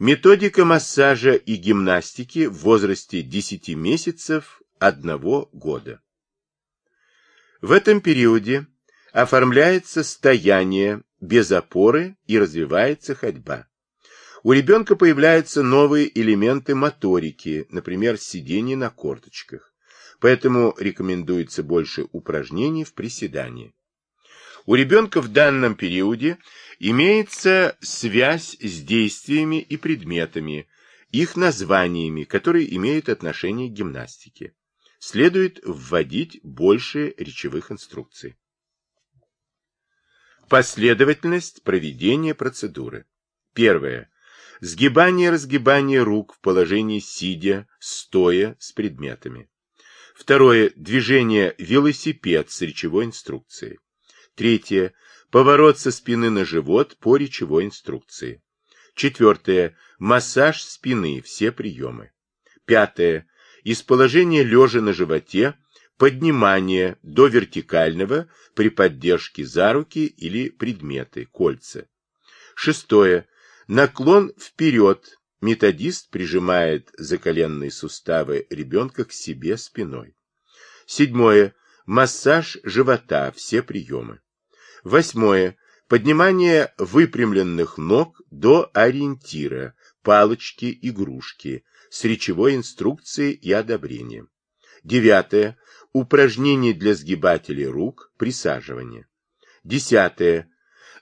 Методика массажа и гимнастики в возрасте 10 месяцев 1 года. В этом периоде оформляется стояние без опоры и развивается ходьба. У ребенка появляются новые элементы моторики, например, сидение на корточках. Поэтому рекомендуется больше упражнений в приседании. У ребенка в данном периоде имеется связь с действиями и предметами, их названиями, которые имеют отношение к гимнастике. Следует вводить больше речевых инструкций. Последовательность проведения процедуры. Первое. Сгибание-разгибание рук в положении сидя, стоя с предметами. Второе. Движение велосипед с речевой инструкцией. Третье. Поворот со спины на живот по речевой инструкции. Четвертое. Массаж спины, все приемы. Пятое. Из положения лежа на животе поднимание до вертикального при поддержке за руки или предметы, кольца. Шестое. Наклон вперед. Методист прижимает заколенные суставы ребенка к себе спиной. Седьмое. Массаж живота, все приемы. Восьмое. Поднимание выпрямленных ног до ориентира, палочки, игрушки, с речевой инструкцией и одобрением. Девятое. Упражнение для сгибателей рук, присаживание. Десятое.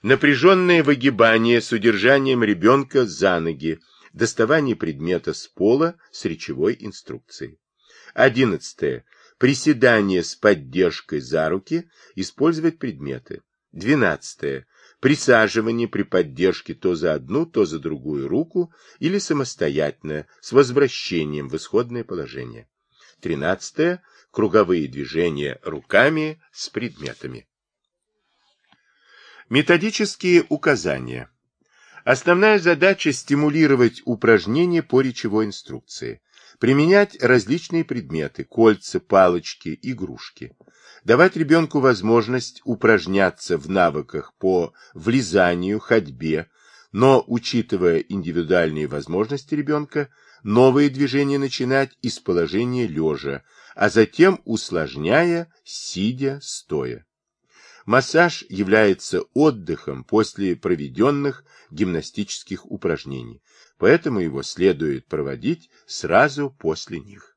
Напряженное выгибание с удержанием ребенка за ноги, доставание предмета с пола с речевой инструкцией. Одиннадцатое. Приседание с поддержкой за руки, использовать предметы. Двенадцатое. Присаживание при поддержке то за одну, то за другую руку или самостоятельно с возвращением в исходное положение. Тринадцатое. Круговые движения руками с предметами. Методические указания. Основная задача – стимулировать упражнения по речевой инструкции. Применять различные предметы – кольца, палочки, игрушки давать ребенку возможность упражняться в навыках по влезанию, ходьбе, но, учитывая индивидуальные возможности ребенка, новые движения начинать из положения лежа, а затем усложняя, сидя, стоя. Массаж является отдыхом после проведенных гимнастических упражнений, поэтому его следует проводить сразу после них.